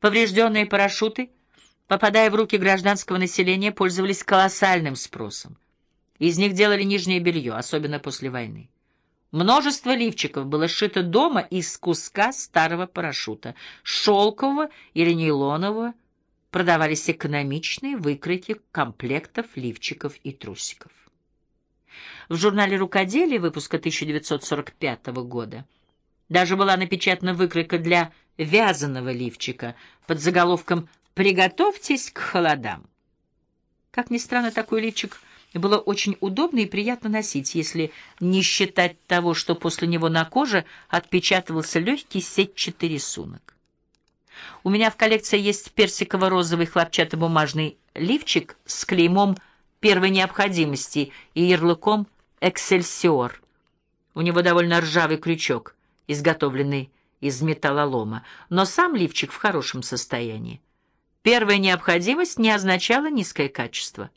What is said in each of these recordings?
Поврежденные парашюты, попадая в руки гражданского населения, пользовались колоссальным спросом. Из них делали нижнее белье, особенно после войны. Множество лифчиков было сшито дома из куска старого парашюта, шелкового или нейлонового, продавались экономичные выкройки комплектов лифчиков и трусиков. В журнале «Рукоделие» выпуска 1945 года даже была напечатана выкройка для вязаного лифчика под заголовком «Приготовьтесь к холодам». Как ни странно, такой лифчик было очень удобно и приятно носить, если не считать того, что после него на коже отпечатывался легкий сетчатый рисунок. У меня в коллекции есть персиково-розовый хлопчатобумажный лифчик с клеймом первой необходимости и ярлыком «Эксельсиор». У него довольно ржавый крючок, изготовленный из металлолома, но сам лифчик в хорошем состоянии. Первая необходимость не означала низкое качество.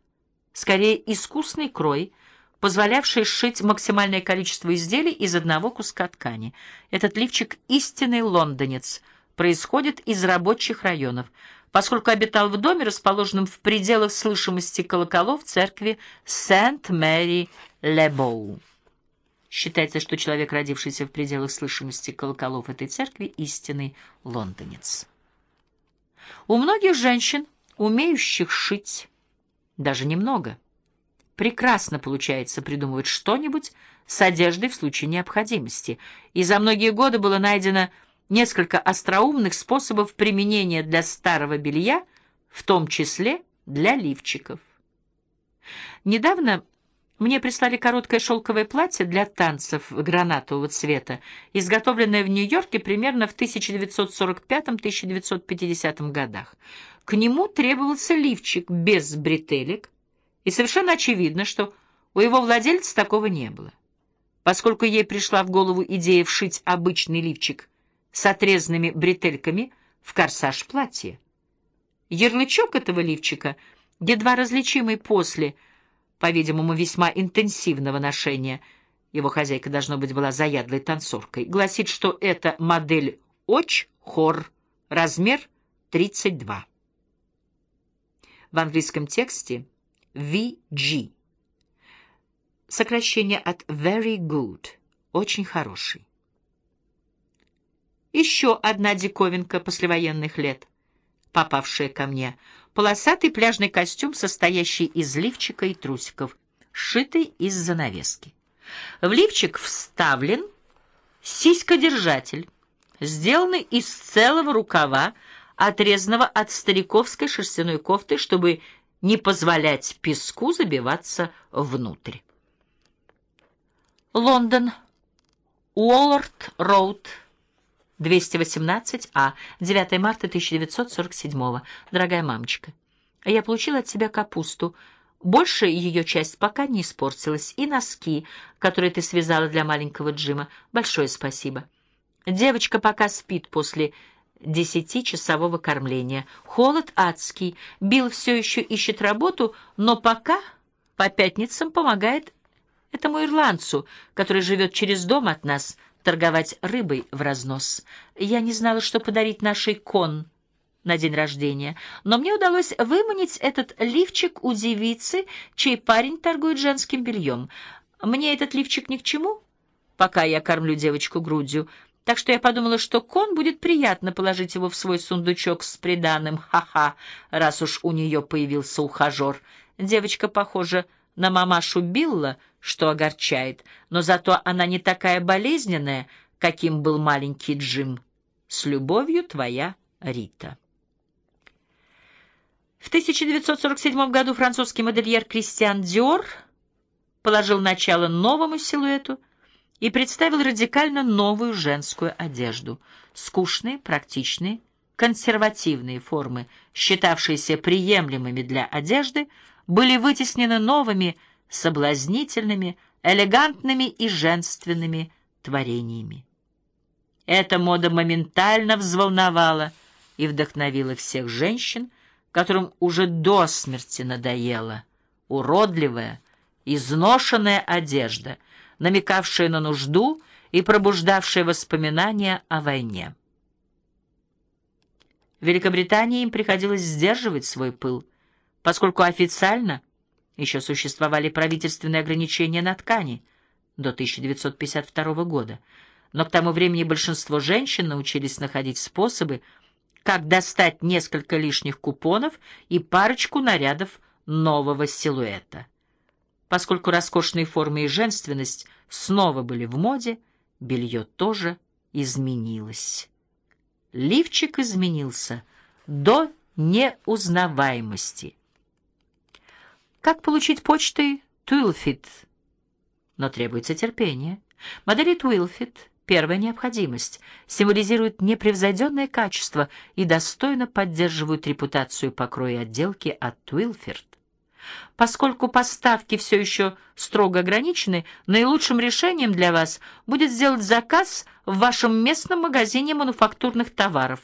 Скорее, искусный крой, позволявший сшить максимальное количество изделий из одного куска ткани. Этот лифчик — истинный лондонец, происходит из рабочих районов, поскольку обитал в доме, расположенном в пределах слышимости колоколов церкви Сент-Мэри-Лебоу. Считается, что человек, родившийся в пределах слышимости колоколов этой церкви, истинный лондонец. У многих женщин, умеющих шить, даже немного, прекрасно получается придумывать что-нибудь с одеждой в случае необходимости, и за многие годы было найдено несколько остроумных способов применения для старого белья, в том числе для лифчиков. Недавно мне прислали короткое шелковое платье для танцев гранатового цвета, изготовленное в Нью-Йорке примерно в 1945-1950 годах. К нему требовался лифчик без бретелек, и совершенно очевидно, что у его владельца такого не было. Поскольку ей пришла в голову идея вшить обычный лифчик с отрезанными бретельками в корсаж платья. Ярлычок этого лифчика, едва различимый после – по-видимому, весьма интенсивного ношения, его хозяйка, должно быть, была заядлой танцоркой, гласит, что это модель Оч-Хор, размер 32. В английском тексте VG. Сокращение от very good, очень хороший. Еще одна диковинка послевоенных лет, попавшая ко мне — полосатый пляжный костюм, состоящий из лифчика и трусиков, сшитый из занавески. В лифчик вставлен сиськодержатель, сделанный из целого рукава, отрезанного от стариковской шерстяной кофты, чтобы не позволять песку забиваться внутрь. Лондон, Уоллард-Роуд, 218А, 9 марта 1947 Дорогая мамочка, я получила от тебя капусту. Большая ее часть пока не испортилась, и носки, которые ты связала для маленького Джима. Большое спасибо. Девочка пока спит после десятичасового кормления. Холод адский. Билл все еще ищет работу, но пока по пятницам помогает этому ирландцу, который живет через дом от нас, — торговать рыбой в разнос. Я не знала, что подарить нашей кон на день рождения, но мне удалось выманить этот лифчик у девицы, чей парень торгует женским бельем. Мне этот лифчик ни к чему, пока я кормлю девочку грудью, так что я подумала, что кон будет приятно положить его в свой сундучок с приданым, ха-ха, раз уж у нее появился ухажер. Девочка, похоже, на мамашу Билла, что огорчает, но зато она не такая болезненная, каким был маленький Джим. С любовью, твоя Рита. В 1947 году французский модельер Кристиан Диор положил начало новому силуэту и представил радикально новую женскую одежду. Скучные, практичные, консервативные формы, считавшиеся приемлемыми для одежды, были вытеснены новыми, соблазнительными, элегантными и женственными творениями. Эта мода моментально взволновала и вдохновила всех женщин, которым уже до смерти надоела уродливая, изношенная одежда, намекавшая на нужду и пробуждавшая воспоминания о войне. В Великобритании им приходилось сдерживать свой пыл, поскольку официально еще существовали правительственные ограничения на ткани до 1952 года, но к тому времени большинство женщин научились находить способы, как достать несколько лишних купонов и парочку нарядов нового силуэта. Поскольку роскошные формы и женственность снова были в моде, белье тоже изменилось. Лифчик изменился до неузнаваемости. Как получить почтой Туилфит? Но требуется терпение. Модели Туилфит — первая необходимость, символизируют непревзойденное качество и достойно поддерживают репутацию покроя отделки от Туилфирт. Поскольку поставки все еще строго ограничены, наилучшим решением для вас будет сделать заказ в вашем местном магазине мануфактурных товаров.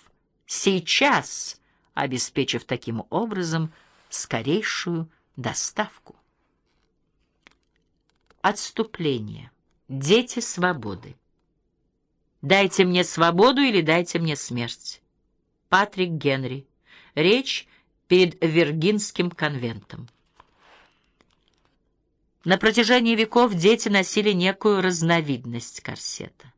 Сейчас, обеспечив таким образом скорейшую доставку. Отступление. Дети свободы. Дайте мне свободу или дайте мне смерть. Патрик Генри. Речь перед Виргинским конвентом. На протяжении веков дети носили некую разновидность корсета.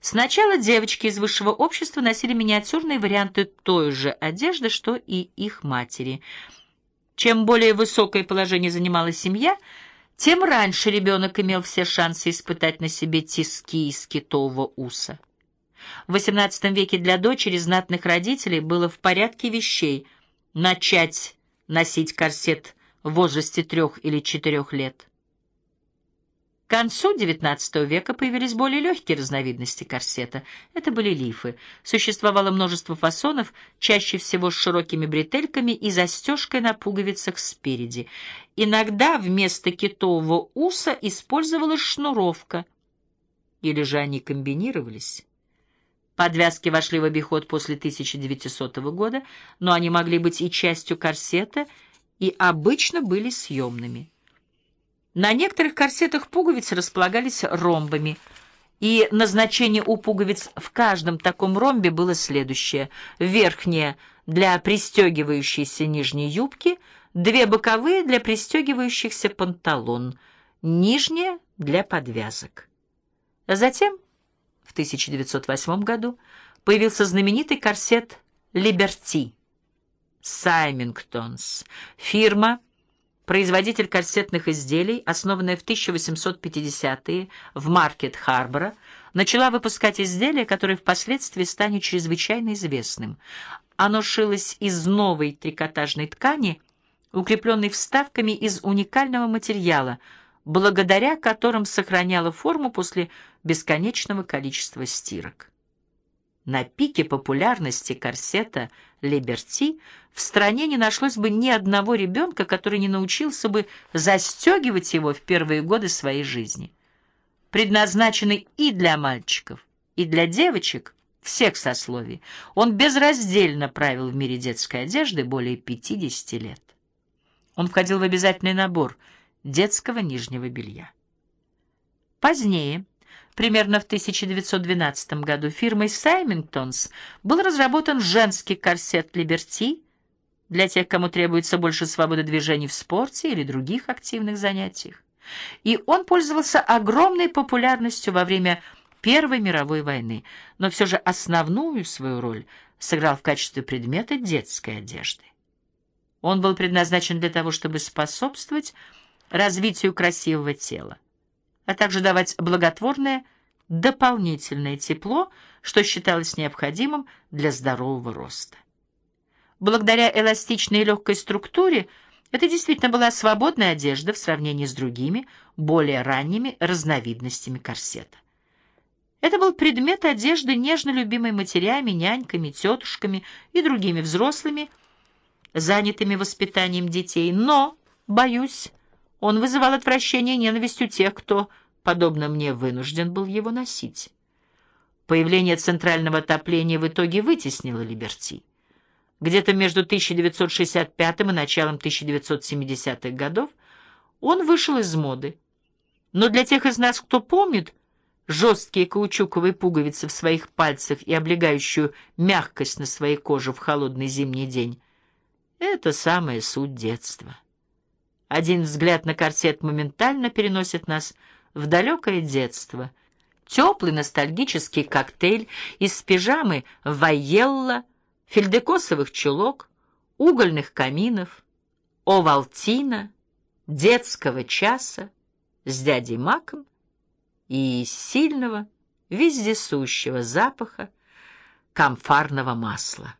Сначала девочки из высшего общества носили миниатюрные варианты той же одежды, что и их матери. Чем более высокое положение занимала семья, тем раньше ребенок имел все шансы испытать на себе тиски из китового уса. В XVIII веке для дочери знатных родителей было в порядке вещей начать носить корсет в возрасте трех или четырех лет. К концу XIX века появились более легкие разновидности корсета. Это были лифы. Существовало множество фасонов, чаще всего с широкими бретельками и застежкой на пуговицах спереди. Иногда вместо китового уса использовалась шнуровка. Или же они комбинировались. Подвязки вошли в обиход после 1900 года, но они могли быть и частью корсета, и обычно были съемными. На некоторых корсетах пуговицы располагались ромбами, и назначение у пуговиц в каждом таком ромбе было следующее. Верхняя для пристегивающейся нижней юбки, две боковые для пристегивающихся панталон, нижняя для подвязок. Затем, в 1908 году, появился знаменитый корсет «Либерти» Саймингтонс, фирма производитель корсетных изделий, основанная в 1850-е в Маркет-Харбора, начала выпускать изделие, которое впоследствии станет чрезвычайно известным. Оно шилось из новой трикотажной ткани, укрепленной вставками из уникального материала, благодаря которым сохраняло форму после бесконечного количества стирок. На пике популярности корсета «Либерти» в стране не нашлось бы ни одного ребенка, который не научился бы застегивать его в первые годы своей жизни. Предназначенный и для мальчиков, и для девочек всех сословий, он безраздельно правил в мире детской одежды более 50 лет. Он входил в обязательный набор детского нижнего белья. Позднее, Примерно в 1912 году фирмой Саймингтонс был разработан женский корсет Либерти для тех, кому требуется больше свободы движений в спорте или других активных занятиях. И он пользовался огромной популярностью во время Первой мировой войны, но все же основную свою роль сыграл в качестве предмета детской одежды. Он был предназначен для того, чтобы способствовать развитию красивого тела а также давать благотворное дополнительное тепло, что считалось необходимым для здорового роста. Благодаря эластичной и легкой структуре это действительно была свободная одежда в сравнении с другими, более ранними разновидностями корсета. Это был предмет одежды, нежно любимый матерями, няньками, тетушками и другими взрослыми, занятыми воспитанием детей, но, боюсь, он вызывал отвращение и ненависть у тех, кто, подобно мне, вынужден был его носить. Появление центрального отопления в итоге вытеснило Либерти. Где-то между 1965 и началом 1970-х годов он вышел из моды. Но для тех из нас, кто помнит, жесткие каучуковые пуговицы в своих пальцах и облегающую мягкость на своей коже в холодный зимний день. Это самая суть детства. Один взгляд на корсет моментально переносит нас в далекое детство. Теплый ностальгический коктейль из пижамы вайелла, фельдекосовых чулок, угольных каминов, овалтина, детского часа с дядей Маком и сильного, вездесущего запаха камфарного масла.